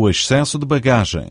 o excesso de bagagem.